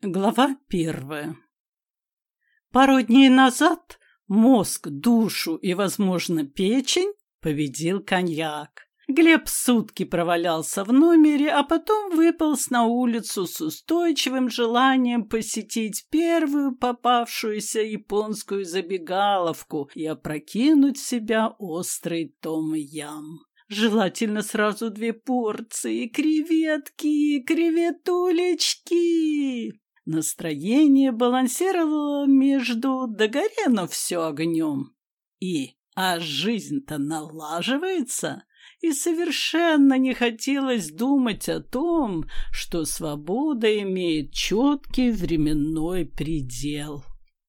Глава первая. Пару дней назад мозг, душу и, возможно, печень победил коньяк. Глеб сутки провалялся в номере, а потом выполз на улицу с устойчивым желанием посетить первую попавшуюся японскую забегаловку и опрокинуть в себя острый том-ям. Желательно сразу две порции. Креветки, креветулечки. Настроение балансировало между «догоре, но все огнем» и «а жизнь-то налаживается» и совершенно не хотелось думать о том, что свобода имеет четкий временной предел.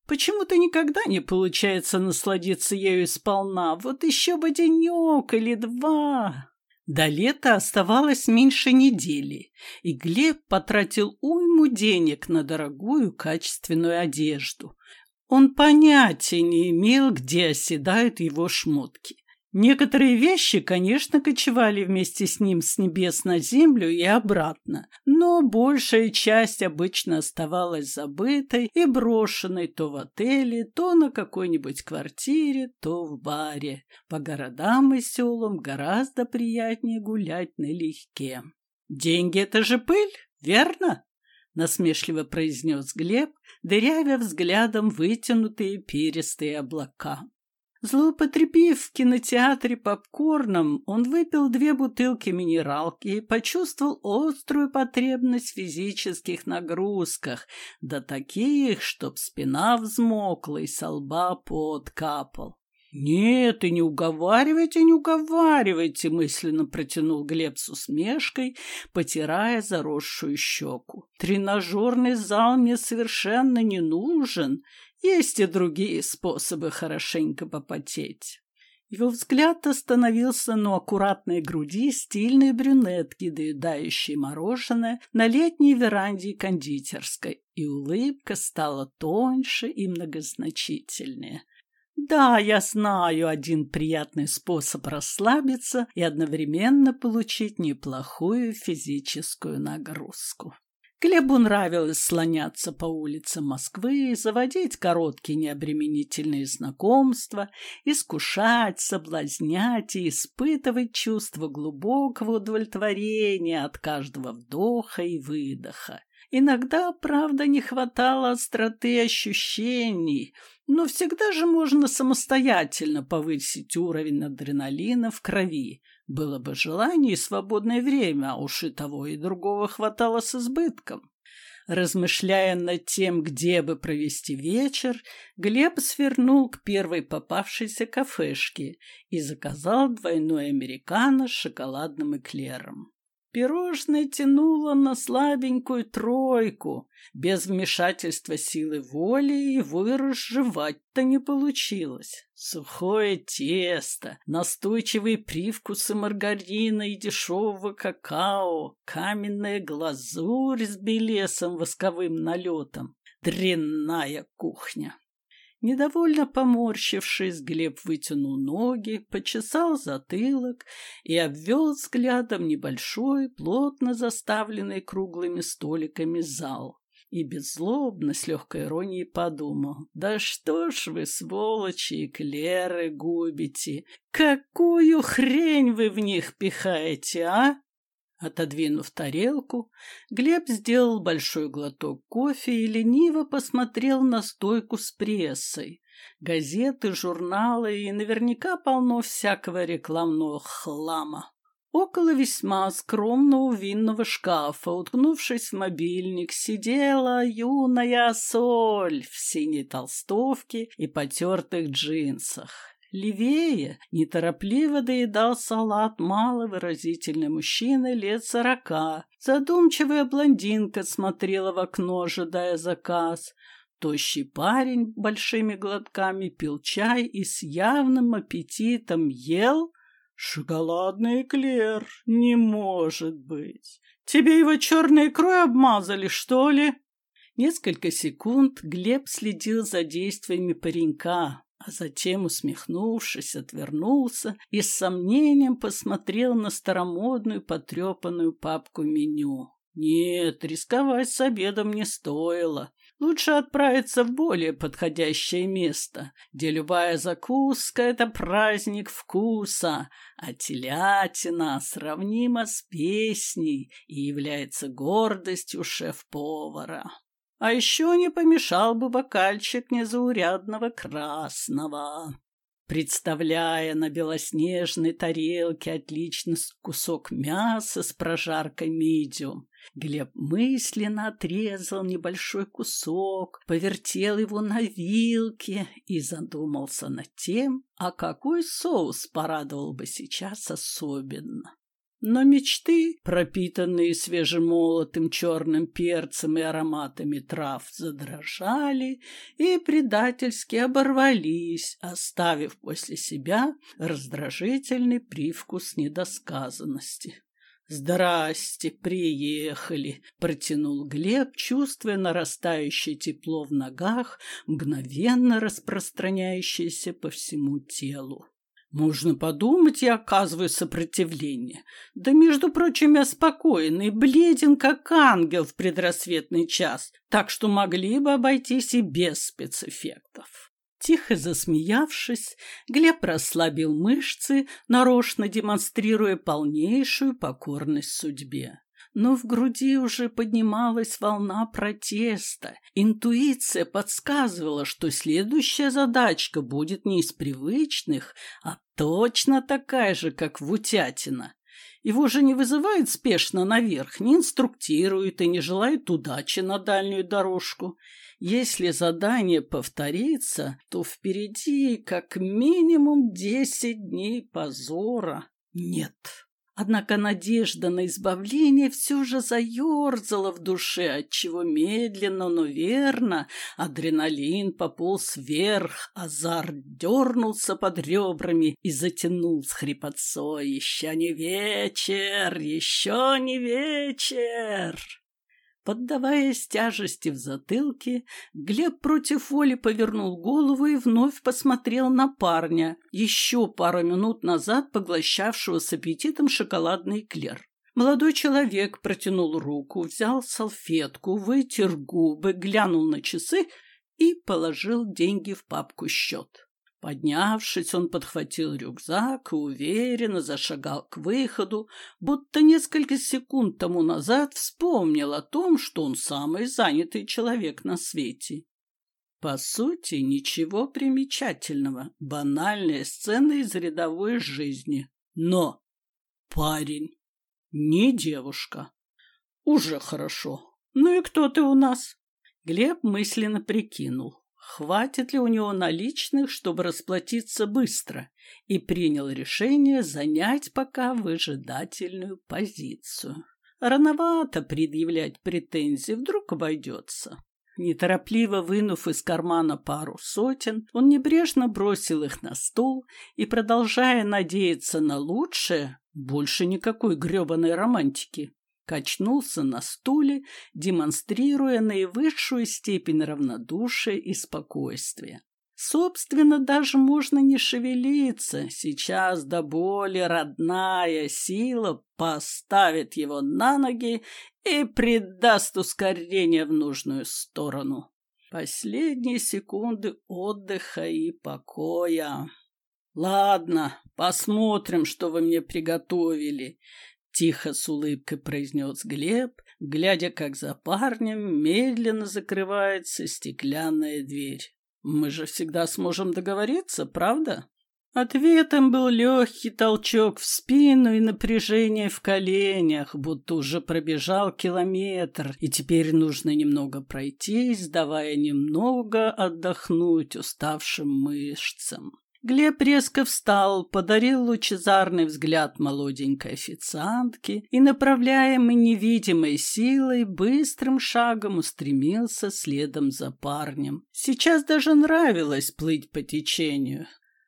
Почему-то никогда не получается насладиться ею сполна, вот еще бы денек или два. До лета оставалось меньше недели, и Глеб потратил уйму денег на дорогую качественную одежду. Он понятия не имел, где оседают его шмотки. Некоторые вещи, конечно, кочевали вместе с ним с небес на землю и обратно, но большая часть обычно оставалась забытой и брошенной то в отеле, то на какой-нибудь квартире, то в баре. По городам и селам гораздо приятнее гулять налегке. «Деньги — это же пыль, верно?» — насмешливо произнес Глеб, дырявя взглядом вытянутые перистые облака. Злоупотребив в кинотеатре попкорном, он выпил две бутылки минералки и почувствовал острую потребность в физических нагрузках, да таких, чтоб спина взмокла и со лба пот капал. «Нет, и не уговаривайте, не уговаривайте!» — мысленно протянул Глеб с усмешкой, потирая заросшую щеку. «Тренажерный зал мне совершенно не нужен, есть и другие способы хорошенько попотеть. Его взгляд остановился на аккуратной груди стильной брюнетки, доедающей мороженое на летней веранде кондитерской, и улыбка стала тоньше и многозначительнее. Да, я знаю один приятный способ расслабиться и одновременно получить неплохую физическую нагрузку. Глебу нравилось слоняться по улицам Москвы, заводить короткие необременительные знакомства, искушать, соблазнять и испытывать чувство глубокого удовлетворения от каждого вдоха и выдоха. Иногда, правда, не хватало остроты ощущений, но всегда же можно самостоятельно повысить уровень адреналина в крови, было бы желание и свободное время, а уж и того и другого хватало с избытком. Размышляя над тем, где бы провести вечер, Глеб свернул к первой попавшейся кафешке и заказал двойной американо с шоколадным эклером. Пирожное тянуло на слабенькую тройку. Без вмешательства силы воли его и разжевать-то не получилось. Сухое тесто, настойчивые привкусы маргарина и дешевого какао, каменная глазурь с белесом восковым налетом. Дрянная кухня. Недовольно поморщившись, Глеб вытянул ноги, почесал затылок и обвел взглядом небольшой, плотно заставленный круглыми столиками зал. И беззлобно, с легкой иронией подумал, «Да что ж вы, сволочи, эклеры губите! Какую хрень вы в них пихаете, а?» Отодвинув тарелку, Глеб сделал большой глоток кофе и лениво посмотрел на стойку с прессой. Газеты, журналы и наверняка полно всякого рекламного хлама. Около весьма скромного винного шкафа, уткнувшись в мобильник, сидела юная соль в синей толстовке и потертых джинсах. Левее неторопливо доедал салат маловыразительный мужчина лет сорока. Задумчивая блондинка смотрела в окно, ожидая заказ. Тощий парень большими глотками пил чай и с явным аппетитом ел шоколадный эклер. Не может быть. Тебе его черной икрой обмазали, что ли? Несколько секунд Глеб следил за действиями паренька, а затем, усмехнувшись, отвернулся и с сомнением посмотрел на старомодную потрепанную папку меню. Нет, рисковать с обедом не стоило. Лучше отправиться в более подходящее место, где любая закуска — это праздник вкуса, а телятина сравнима с песней и является гордостью шеф-повара. А еще не помешал бы бокальчик незаурядного красного представляя на белоснежной тарелке отличный кусок мяса с прожаркой медиум. Глеб мысленно отрезал небольшой кусок, повертел его на вилке и задумался над тем, а какой соус порадовал бы сейчас особенно. Но мечты, пропитанные свежемолотым черным перцем и ароматами трав, задрожали и предательски оборвались, оставив после себя раздражительный привкус недосказанности. «Здрасте, приехали!» — протянул Глеб, чувствуя нарастающее тепло в ногах, мгновенно распространяющееся по всему телу. Можно подумать, я оказываю сопротивление. Да, между прочим, я спокойный, бледен, как ангел в предрассветный час, так что могли бы обойтись и без спецэффектов. Тихо засмеявшись, Глеб расслабил мышцы, нарочно демонстрируя полнейшую покорность судьбе но в груди уже поднималась волна протеста. Интуиция подсказывала, что следующая задачка будет не из привычных, а точно такая же, как в Утятина. Его же не вызывает спешно наверх, не инструктирует и не желает удачи на дальнюю дорожку. Если задание повторится, то впереди как минимум десять дней позора. Нет, Однако надежда на избавление все же заерзала в душе, отчего медленно, но верно адреналин пополз вверх, азарт дернулся под ребрами и затянул с хрипотцой. «Еще не вечер! Еще не вечер!» Поддаваясь тяжести в затылке, Глеб против воли повернул голову и вновь посмотрел на парня, еще пару минут назад поглощавшего с аппетитом шоколадный эклер. Молодой человек протянул руку, взял салфетку, вытер губы, глянул на часы и положил деньги в папку счет. Поднявшись, он подхватил рюкзак и уверенно зашагал к выходу, будто несколько секунд тому назад вспомнил о том, что он самый занятый человек на свете. По сути, ничего примечательного, банальная сцена из рядовой жизни. Но парень, не девушка. Уже хорошо. Ну и кто ты у нас? Глеб мысленно прикинул хватит ли у него наличных, чтобы расплатиться быстро, и принял решение занять пока выжидательную позицию. Рановато предъявлять претензии, вдруг обойдется. Неторопливо вынув из кармана пару сотен, он небрежно бросил их на стол и, продолжая надеяться на лучшее, больше никакой гребаной романтики, качнулся на стуле, демонстрируя наивысшую степень равнодушия и спокойствия. Собственно, даже можно не шевелиться. Сейчас до боли родная сила поставит его на ноги и придаст ускорение в нужную сторону. Последние секунды отдыха и покоя. Ладно, посмотрим, что вы мне приготовили. Тихо с улыбкой произнес Глеб, глядя, как за парнем медленно закрывается стеклянная дверь. «Мы же всегда сможем договориться, правда?» Ответом был легкий толчок в спину и напряжение в коленях, будто уже пробежал километр, и теперь нужно немного пройтись, давая немного отдохнуть уставшим мышцам. Глеб резко встал, подарил лучезарный взгляд молоденькой официантке и, направляемый невидимой силой, быстрым шагом устремился следом за парнем. Сейчас даже нравилось плыть по течению.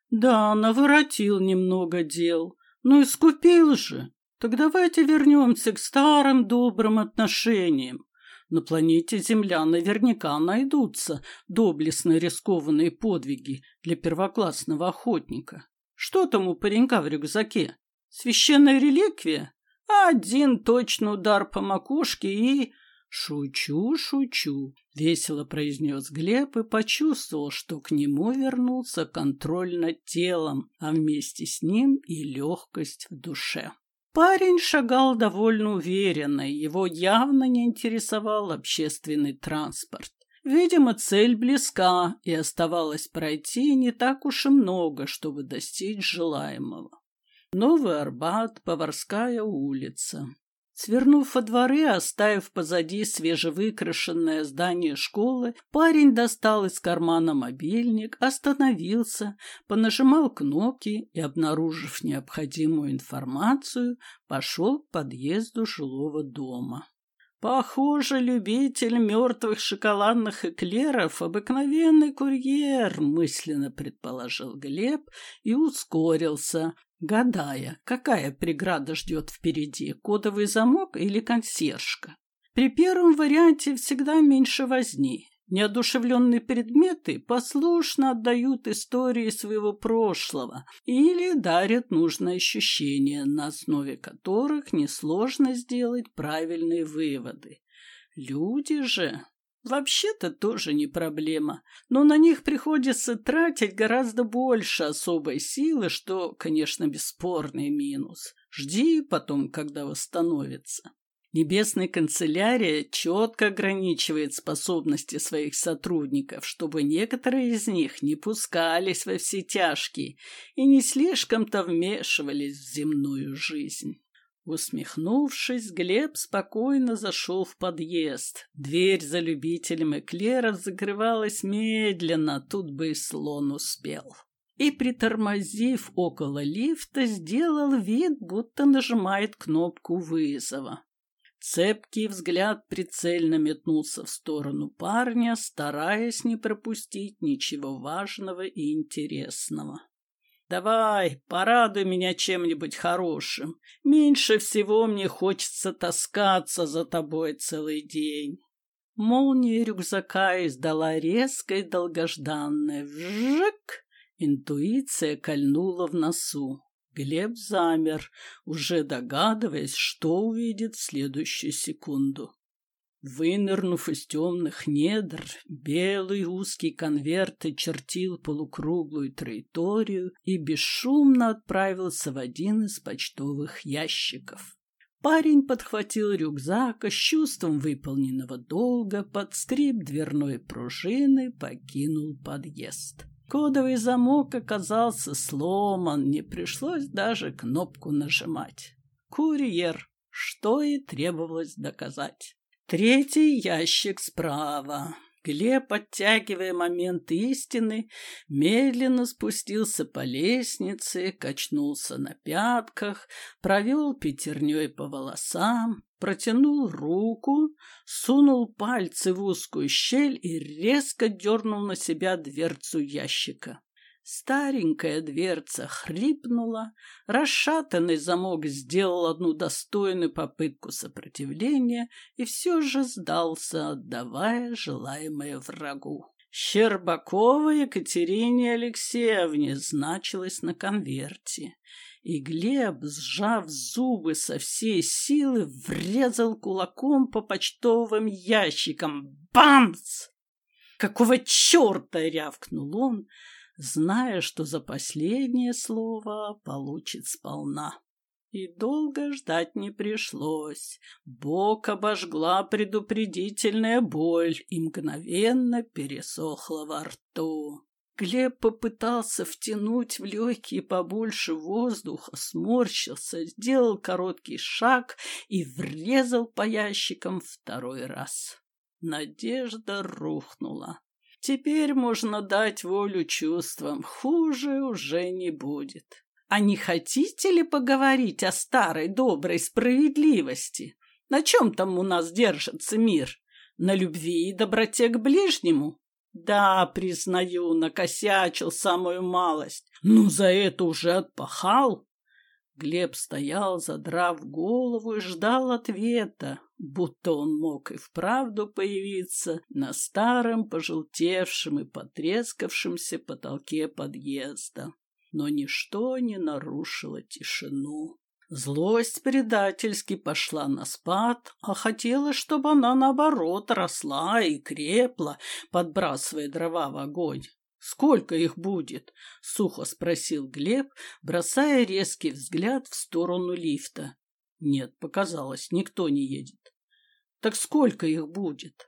Да, наворотил немного дел, но искупил же. Так давайте вернемся к старым добрым отношениям. На планете Земля наверняка найдутся доблестные рискованные подвиги для первоклассного охотника. Что там у паренька в рюкзаке? Священная реликвия? Один точный удар по макушке и... «Шучу, шучу», — весело произнес Глеб и почувствовал, что к нему вернулся контроль над телом, а вместе с ним и легкость в душе. Парень шагал довольно уверенно, его явно не интересовал общественный транспорт. Видимо, цель близка, и оставалось пройти не так уж и много, чтобы достичь желаемого. Новый Арбат, Поварская улица. Свернув во дворы, оставив позади свежевыкрашенное здание школы, парень достал из кармана мобильник, остановился, понажимал кнопки и, обнаружив необходимую информацию, пошел к подъезду жилого дома. Похоже, любитель мертвых шоколадных эклеров — обыкновенный курьер, мысленно предположил Глеб и ускорился, гадая, какая преграда ждет впереди, кодовый замок или консьержка. При первом варианте всегда меньше возни. Неодушевленные предметы послушно отдают истории своего прошлого или дарят нужные ощущения, на основе которых несложно сделать правильные выводы. Люди же Вообще-то тоже не проблема, но на них приходится тратить гораздо больше особой силы, что, конечно, бесспорный минус. Жди потом, когда восстановится. Небесная канцелярия четко ограничивает способности своих сотрудников, чтобы некоторые из них не пускались во все тяжкие и не слишком-то вмешивались в земную жизнь. Усмехнувшись, Глеб спокойно зашел в подъезд. Дверь за любителем эклеров закрывалась медленно, тут бы и слон успел. И, притормозив около лифта, сделал вид, будто нажимает кнопку вызова. Цепкий взгляд прицельно метнулся в сторону парня, стараясь не пропустить ничего важного и интересного. «Давай, порадуй меня чем-нибудь хорошим. Меньше всего мне хочется таскаться за тобой целый день». Молния рюкзака издала резкое долгожданное «вжик». Интуиция кольнула в носу. Глеб замер, уже догадываясь, что увидит в следующую секунду. Вынырнув из темных недр, белый узкий конверт очертил полукруглую траекторию и бесшумно отправился в один из почтовых ящиков. Парень подхватил рюкзак и с чувством выполненного долга под скрип дверной пружины покинул подъезд. Кодовый замок оказался сломан, не пришлось даже кнопку нажимать. Курьер, что и требовалось доказать. Третий ящик справа. Глеб, оттягивая момент истины, медленно спустился по лестнице, качнулся на пятках, провел пятерней по волосам, протянул руку, сунул пальцы в узкую щель и резко дернул на себя дверцу ящика. Старенькая дверца хрипнула, расшатанный замок сделал одну достойную попытку сопротивления и все же сдался, отдавая желаемое врагу. Щербакова Екатерине Алексеевне значилось на конверте, и Глеб, сжав зубы со всей силы, врезал кулаком по почтовым ящикам. «Бамс!» «Какого черта!» — рявкнул он, зная, что за последнее слово получит сполна. И долго ждать не пришлось. Бок обожгла предупредительная боль и мгновенно пересохла во рту. Глеб попытался втянуть в легкие побольше воздуха, сморщился, сделал короткий шаг и врезал по ящикам второй раз. Надежда рухнула. Теперь можно дать волю чувствам, хуже уже не будет. А не хотите ли поговорить о старой доброй справедливости? На чем там у нас держится мир? На любви и доброте к ближнему? Да, признаю, накосячил самую малость. Ну, за это уже отпахал. Глеб стоял, задрав голову, и ждал ответа, будто он мог и вправду появиться на старом, пожелтевшем и потрескавшемся потолке подъезда. Но ничто не нарушило тишину. Злость предательски пошла на спад, а хотела, чтобы она, наоборот, росла и крепла, подбрасывая дрова в огонь. «Сколько их будет?» — сухо спросил Глеб, бросая резкий взгляд в сторону лифта. «Нет, показалось, никто не едет». «Так сколько их будет?»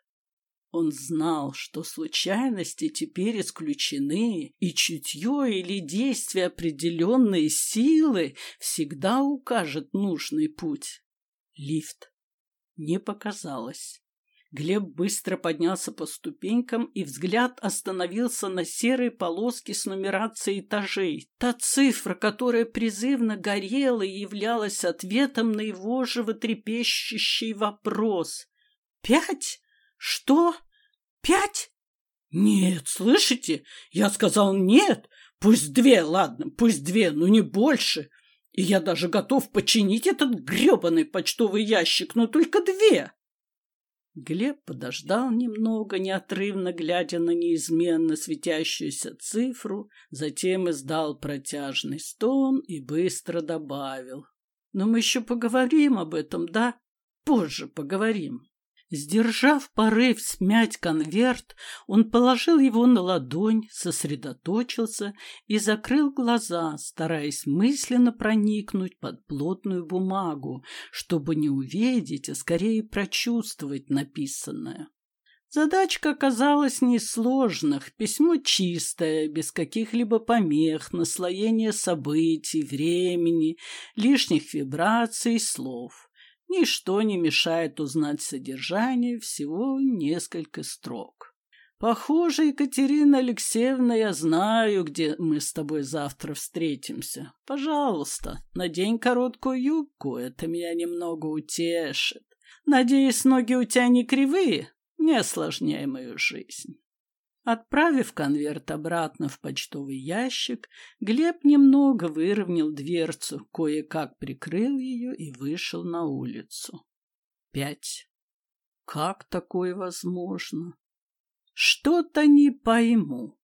Он знал, что случайности теперь исключены, и чутье или действие определенной силы всегда укажет нужный путь. Лифт. Не показалось. Глеб быстро поднялся по ступенькам, и взгляд остановился на серой полоске с нумерацией этажей. Та цифра, которая призывно горела и являлась ответом на его животрепещущий вопрос. «Пять?» «Что? Пять?» «Нет, слышите? Я сказал нет. Пусть две, ладно, пусть две, но не больше. И я даже готов починить этот гребаный почтовый ящик, но только две». Глеб подождал немного, неотрывно глядя на неизменно светящуюся цифру, затем издал протяжный стон и быстро добавил. «Но мы еще поговорим об этом, да? Позже поговорим». Сдержав порыв смять конверт, он положил его на ладонь, сосредоточился и закрыл глаза, стараясь мысленно проникнуть под плотную бумагу, чтобы не увидеть, а скорее прочувствовать написанное. Задачка оказалась несложных, письмо чистое, без каких-либо помех, наслоения событий, времени, лишних вибраций, слов. Ничто не мешает узнать содержание, всего несколько строк. Похоже, Екатерина Алексеевна, я знаю, где мы с тобой завтра встретимся. Пожалуйста, надень короткую юбку, это меня немного утешит. Надеюсь, ноги у тебя не кривые, не осложняй мою жизнь. Отправив конверт обратно в почтовый ящик, Глеб немного выровнял дверцу, кое-как прикрыл ее и вышел на улицу. Пять. Как такое возможно? Что-то не пойму.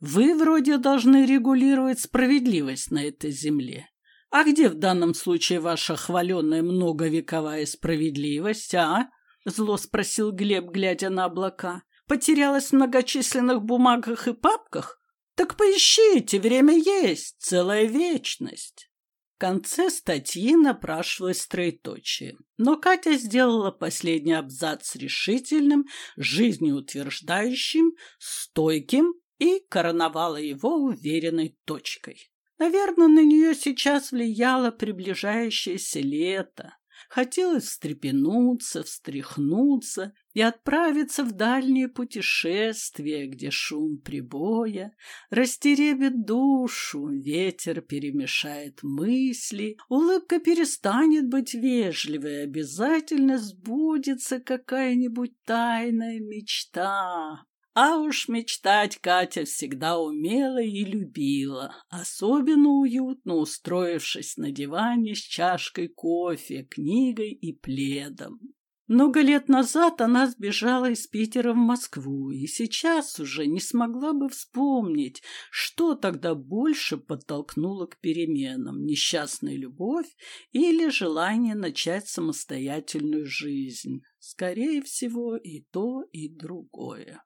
Вы вроде должны регулировать справедливость на этой земле. А где в данном случае ваша хваленная многовековая справедливость, а? Зло спросил Глеб, глядя на облака потерялась в многочисленных бумагах и папках? Так поищите, время есть, целая вечность. В конце статьи напрашивалось троеточие, но Катя сделала последний абзац решительным, жизнеутверждающим, стойким и короновала его уверенной точкой. Наверное, на нее сейчас влияло приближающееся лето, Хотелось встрепенуться, встряхнуться и отправиться в дальнее путешествие, где шум прибоя растеребит душу, ветер перемешает мысли, улыбка перестанет быть вежливой, обязательно сбудется какая-нибудь тайная мечта. А уж мечтать Катя всегда умела и любила, особенно уютно устроившись на диване с чашкой кофе, книгой и пледом. Много лет назад она сбежала из Питера в Москву и сейчас уже не смогла бы вспомнить, что тогда больше подтолкнуло к переменам – несчастная любовь или желание начать самостоятельную жизнь. Скорее всего, и то, и другое.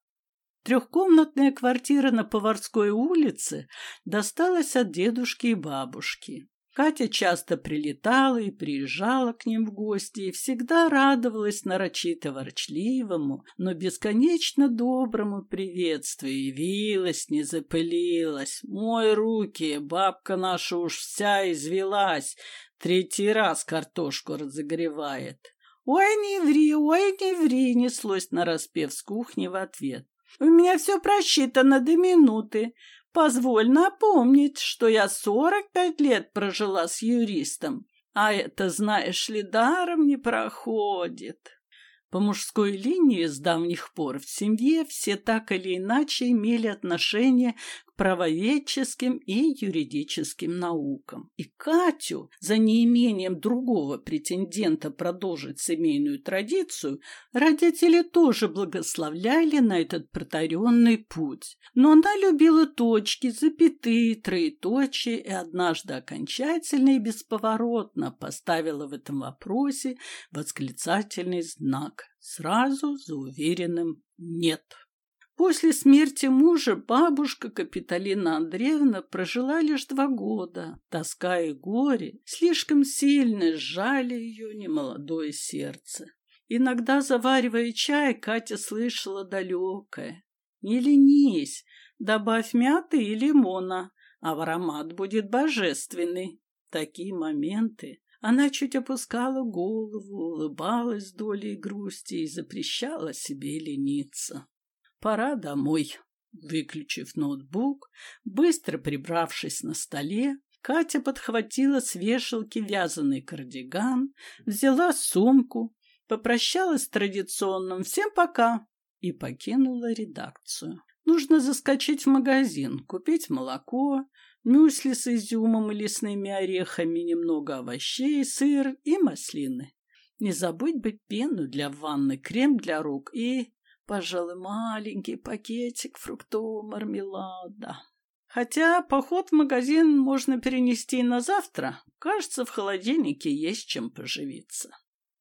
Трехкомнатная квартира на Поварской улице досталась от дедушки и бабушки. Катя часто прилетала и приезжала к ним в гости и всегда радовалась нарочито ворчливому, но бесконечно доброму приветствию. Явилась, не запылилась. Мой руки, бабка наша уж вся извелась, третий раз картошку разогревает. «Ой, не ври, ой, не ври!» неслось нараспев с кухни в ответ. У меня все просчитано до минуты. Позволь напомнить, что я сорок пять лет прожила с юристом, а это, знаешь ли, даром не проходит. По мужской линии с давних пор в семье все так или иначе имели отношение правоведческим и юридическим наукам. И Катю, за неимением другого претендента продолжить семейную традицию, родители тоже благословляли на этот протаренный путь. Но она любила точки, запятые, троеточие и однажды окончательно и бесповоротно поставила в этом вопросе восклицательный знак, сразу за уверенным «нет». После смерти мужа бабушка Капитолина Андреевна прожила лишь два года. Тоска и горе слишком сильно сжали ее немолодое сердце. Иногда, заваривая чай, Катя слышала далекое. «Не ленись, добавь мяты и лимона, а в аромат будет божественный». такие моменты она чуть опускала голову, улыбалась долей грусти и запрещала себе лениться. Пора домой. Выключив ноутбук, быстро прибравшись на столе, Катя подхватила с вешалки вязаный кардиган, взяла сумку, попрощалась с традиционным «всем пока» и покинула редакцию. Нужно заскочить в магазин, купить молоко, мюсли с изюмом и лесными орехами, немного овощей, сыр и маслины. Не забыть бы пену для ванны, крем для рук и Пожалуй, маленький пакетик фруктового мармелада. Хотя поход в магазин можно перенести на завтра. Кажется, в холодильнике есть чем поживиться.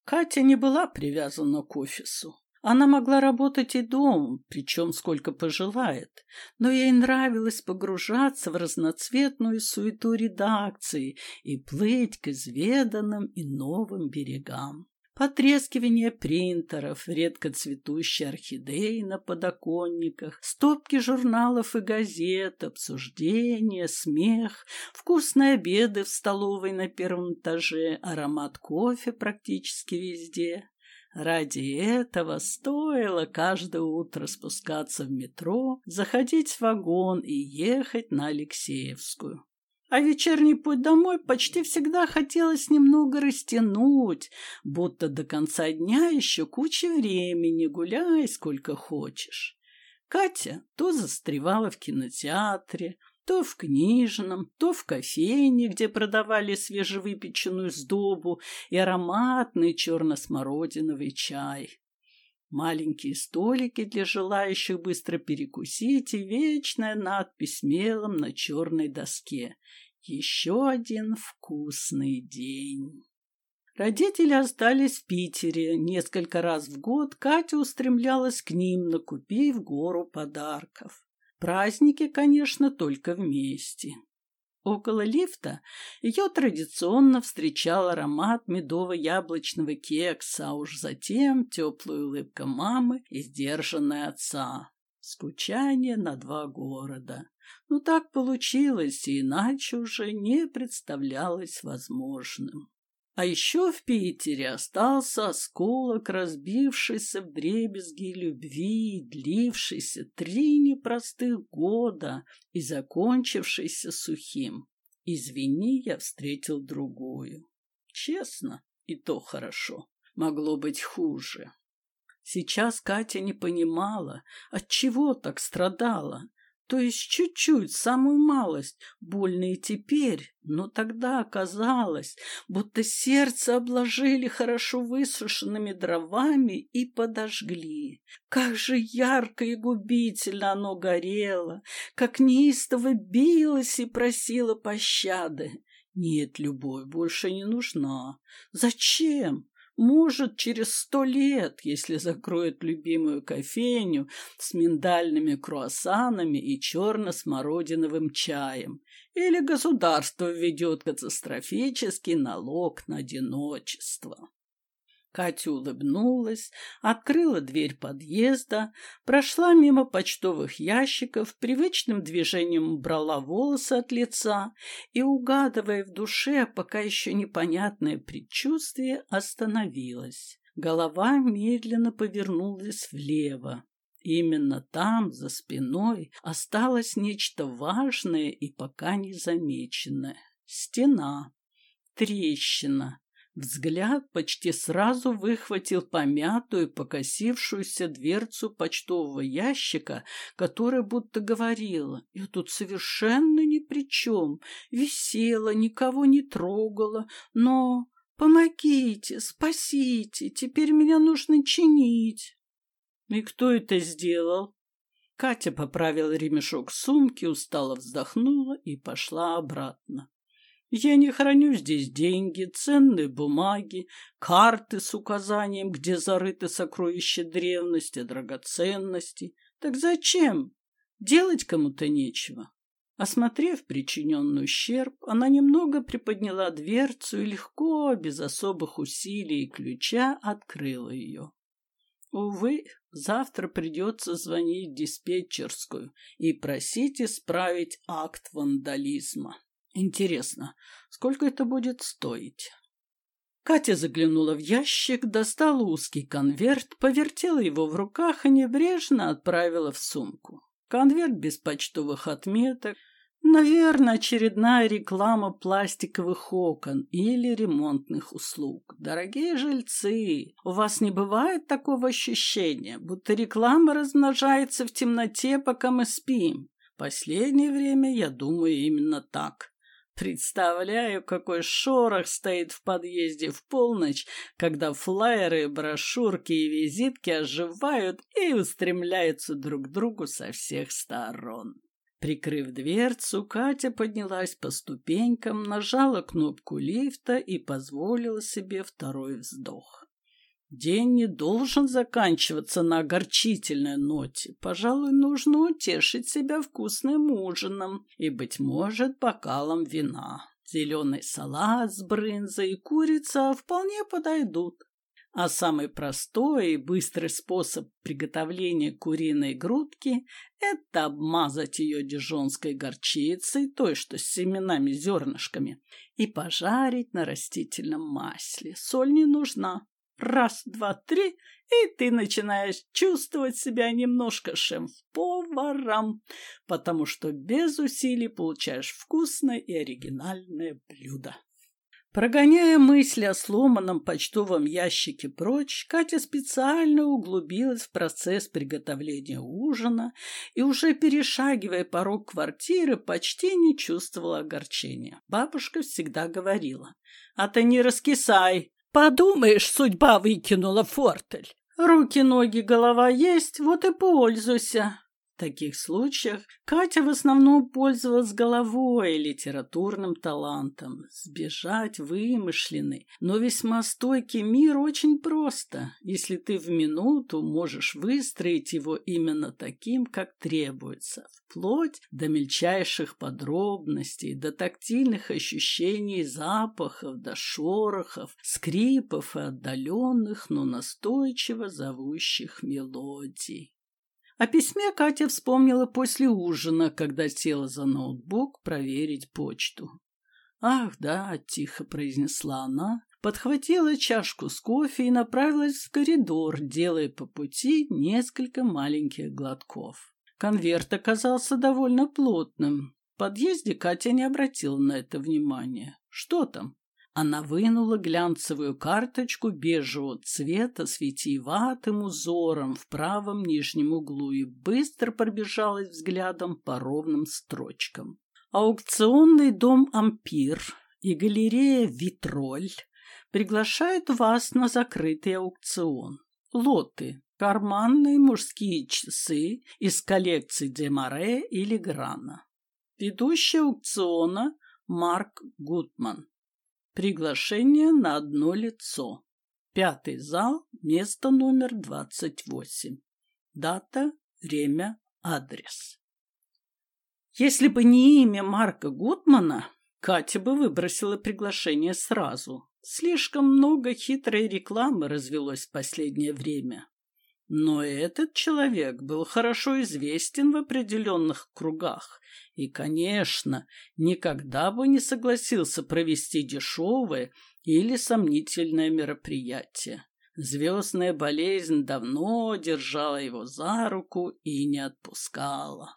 Катя не была привязана к офису. Она могла работать и дома, причем сколько пожелает, но ей нравилось погружаться в разноцветную суету редакции и плыть к изведанным и новым берегам потрескивание принтеров, редко цветущие орхидеи на подоконниках, стопки журналов и газет, обсуждения, смех, вкусные обеды в столовой на первом этаже, аромат кофе практически везде. Ради этого стоило каждое утро спускаться в метро, заходить в вагон и ехать на Алексеевскую. А вечерний путь домой почти всегда хотелось немного растянуть, будто до конца дня еще куча времени, гуляй сколько хочешь. Катя то застревала в кинотеатре, то в книжном, то в кофейне, где продавали свежевыпеченную сдобу и ароматный черно-смородиновый чай. Маленькие столики для желающих быстро перекусить и вечная надпись мелом на черной доске. Еще один вкусный день. Родители остались в Питере. Несколько раз в год Катя устремлялась к ним, накупив гору подарков. Праздники, конечно, только вместе. Около лифта ее традиционно встречал аромат медово-яблочного кекса, а уж затем теплая улыбка мамы и сдержанная отца. Скучание на два города. Но так получилось, и иначе уже не представлялось возможным. А еще в Питере остался осколок, разбившийся в дребезги любви, длившийся три непростых года и закончившийся сухим. Извини, я встретил другую. Честно, и то хорошо. Могло быть хуже. Сейчас Катя не понимала, от чего так страдала, то есть чуть-чуть, самую малость, больно и теперь, но тогда оказалось, будто сердце обложили хорошо высушенными дровами и подожгли. Как же ярко и губительно оно горело, как неистово билось и просило пощады. Нет, любовь больше не нужна. Зачем? Может, через сто лет, если закроют любимую кофейню с миндальными круассанами и черно-смородиновым чаем, или государство введет катастрофический налог на одиночество. Катя улыбнулась, открыла дверь подъезда, прошла мимо почтовых ящиков, привычным движением убрала волосы от лица и, угадывая в душе пока еще непонятное предчувствие, остановилась. Голова медленно повернулась влево. Именно там, за спиной, осталось нечто важное и пока незамеченное. Стена, трещина, Взгляд почти сразу выхватил помятую, покосившуюся дверцу почтового ящика, которая будто говорила, «Я тут совершенно ни при чем, висела, никого не трогала, но помогите, спасите, теперь меня нужно чинить». «И кто это сделал?» Катя поправила ремешок сумки, устало вздохнула и пошла обратно. Я не храню здесь деньги, ценные бумаги, карты с указанием, где зарыты сокровища древности, драгоценности. Так зачем? Делать кому-то нечего. Осмотрев причиненный ущерб, она немного приподняла дверцу и легко, без особых усилий и ключа, открыла ее. Увы, завтра придется звонить диспетчерскую и просить исправить акт вандализма. Интересно, сколько это будет стоить? Катя заглянула в ящик, достала узкий конверт, повертела его в руках и небрежно отправила в сумку. Конверт без почтовых отметок. Наверное, очередная реклама пластиковых окон или ремонтных услуг. Дорогие жильцы, у вас не бывает такого ощущения, будто реклама размножается в темноте, пока мы спим? Последнее время я думаю именно так. Представляю, какой шорох стоит в подъезде в полночь, когда флаеры, брошюрки и визитки оживают и устремляются друг к другу со всех сторон. Прикрыв дверцу, Катя поднялась по ступенькам, нажала кнопку лифта и позволила себе второй вздох. День не должен заканчиваться на огорчительной ноте. Пожалуй, нужно утешить себя вкусным ужином и, быть может, бокалом вина. Зеленый салат с брынзой и курица вполне подойдут. А самый простой и быстрый способ приготовления куриной грудки – это обмазать ее дижонской горчицей, той, что с семенами-зернышками, и пожарить на растительном масле. Соль не нужна. Раз, два, три, и ты начинаешь чувствовать себя немножко шеф-поваром, потому что без усилий получаешь вкусное и оригинальное блюдо. Прогоняя мысли о сломанном почтовом ящике прочь, Катя специально углубилась в процесс приготовления ужина и, уже перешагивая порог квартиры, почти не чувствовала огорчения. Бабушка всегда говорила, «А ты не раскисай, Подумаешь, судьба выкинула фортель. Руки, ноги, голова есть, вот и пользуйся. Таких случаях Катя в основном пользовалась головой и литературным талантом. Сбежать вымышленный, но весьма стойкий мир очень просто, если ты в минуту можешь выстроить его именно таким, как требуется, вплоть до мельчайших подробностей, до тактильных ощущений запахов, до шорохов, скрипов и отдаленных, но настойчиво зовущих мелодий. О письме Катя вспомнила после ужина, когда села за ноутбук проверить почту. «Ах, да», — тихо произнесла она, подхватила чашку с кофе и направилась в коридор, делая по пути несколько маленьких глотков. Конверт оказался довольно плотным. В подъезде Катя не обратила на это внимания. Что там? Она вынула глянцевую карточку бежевого цвета с витиеватым узором в правом нижнем углу и быстро пробежалась взглядом по ровным строчкам. Аукционный дом «Ампир» и галерея «Витроль» приглашают вас на закрытый аукцион. Лоты – карманные мужские часы из коллекции Демаре или Грана. Ведущий аукциона – Марк Гутман. Приглашение на одно лицо. Пятый зал, место номер 28. Дата, время, адрес. Если бы не имя Марка Гутмана, Катя бы выбросила приглашение сразу. Слишком много хитрой рекламы развелось в последнее время. Но этот человек был хорошо известен в определенных кругах и, конечно, никогда бы не согласился провести дешевое или сомнительное мероприятие. Звездная болезнь давно держала его за руку и не отпускала.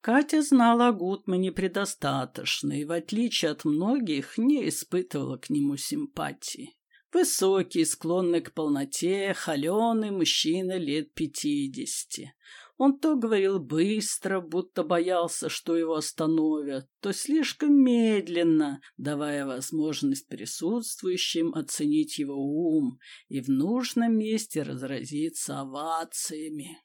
Катя знала о Гутмане предостаточно и, в отличие от многих, не испытывала к нему симпатии. Высокий, склонный к полноте, холеный мужчина лет пятидесяти. Он то говорил быстро, будто боялся, что его остановят, то слишком медленно, давая возможность присутствующим оценить его ум и в нужном месте разразиться овациями.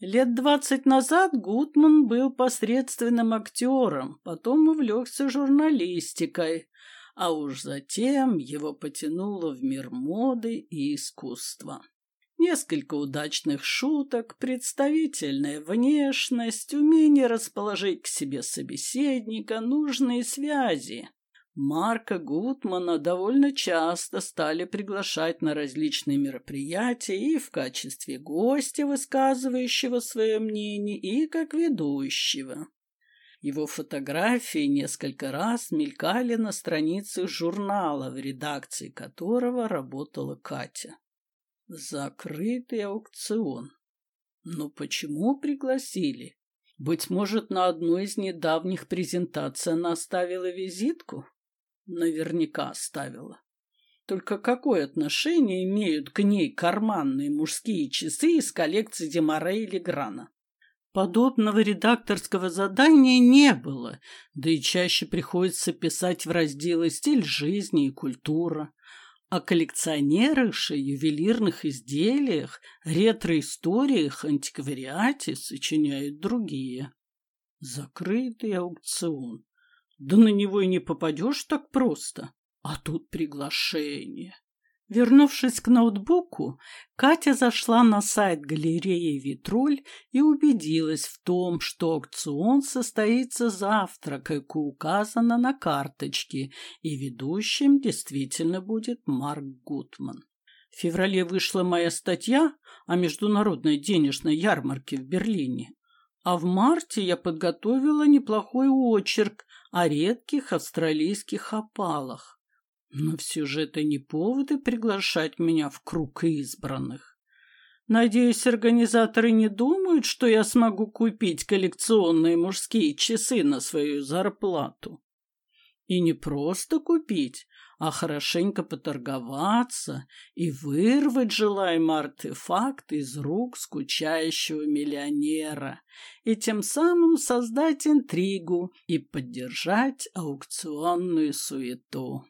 Лет двадцать назад Гутман был посредственным актером, потом увлекся журналистикой, а уж затем его потянуло в мир моды и искусства. Несколько удачных шуток, представительная внешность, умение расположить к себе собеседника, нужные связи. Марка Гутмана довольно часто стали приглашать на различные мероприятия и в качестве гостя, высказывающего свое мнение, и как ведущего. Его фотографии несколько раз мелькали на страницах журнала, в редакции которого работала Катя. Закрытый аукцион. Но почему пригласили? Быть может, на одной из недавних презентаций она оставила визитку? Наверняка оставила. Только какое отношение имеют к ней карманные мужские часы из коллекции Демаре или Грана? Подобного редакторского задания не было, да и чаще приходится писать в разделы «Стиль жизни» и «Культура». О коллекционерах же, ювелирных изделиях, ретро-историях, антиквариате сочиняют другие. Закрытый аукцион. Да на него и не попадешь так просто. А тут приглашение. Вернувшись к ноутбуку, Катя зашла на сайт галереи «Витроль» и убедилась в том, что аукцион состоится завтра, как и указано на карточке, и ведущим действительно будет Марк Гутман. В феврале вышла моя статья о международной денежной ярмарке в Берлине, а в марте я подготовила неплохой очерк о редких австралийских опалах. Но все же это не поводы приглашать меня в круг избранных. Надеюсь, организаторы не думают, что я смогу купить коллекционные мужские часы на свою зарплату. И не просто купить, а хорошенько поторговаться и вырвать желаемый артефакт из рук скучающего миллионера и тем самым создать интригу и поддержать аукционную суету.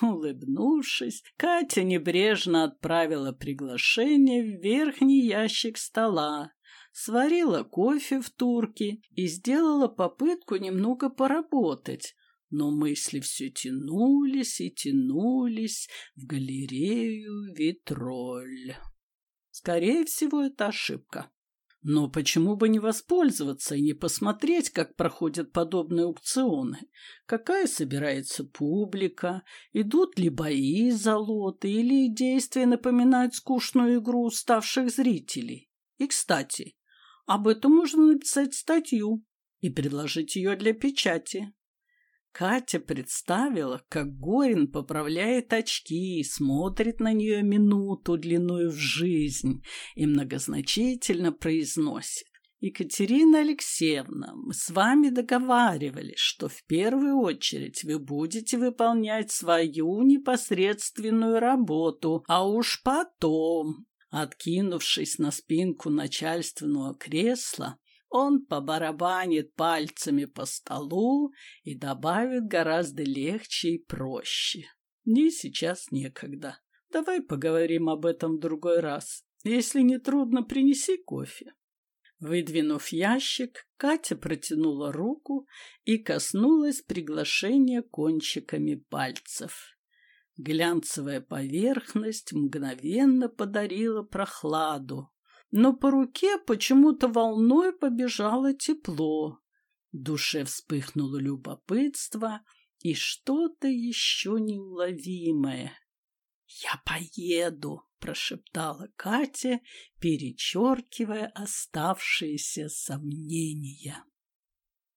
Улыбнувшись, Катя небрежно отправила приглашение в верхний ящик стола, сварила кофе в турке и сделала попытку немного поработать, но мысли все тянулись и тянулись в галерею Витроль. Скорее всего, это ошибка. Но почему бы не воспользоваться и не посмотреть, как проходят подобные аукционы? Какая собирается публика? Идут ли бои за лоты или действия напоминают скучную игру уставших зрителей? И, кстати, об этом можно написать статью и предложить ее для печати. Катя представила, как Горин поправляет очки и смотрит на нее минуту длиною в жизнь и многозначительно произносит. Екатерина Алексеевна, мы с вами договаривались, что в первую очередь вы будете выполнять свою непосредственную работу, а уж потом, откинувшись на спинку начальственного кресла, он побарабанит пальцами по столу и добавит гораздо легче и проще. Мне сейчас некогда. Давай поговорим об этом в другой раз. Если не трудно, принеси кофе. Выдвинув ящик, Катя протянула руку и коснулась приглашения кончиками пальцев. Глянцевая поверхность мгновенно подарила прохладу, но по руке почему-то волной побежало тепло. В душе вспыхнуло любопытство и что-то еще неуловимое. «Я поеду!» — прошептала Катя, перечеркивая оставшиеся сомнения.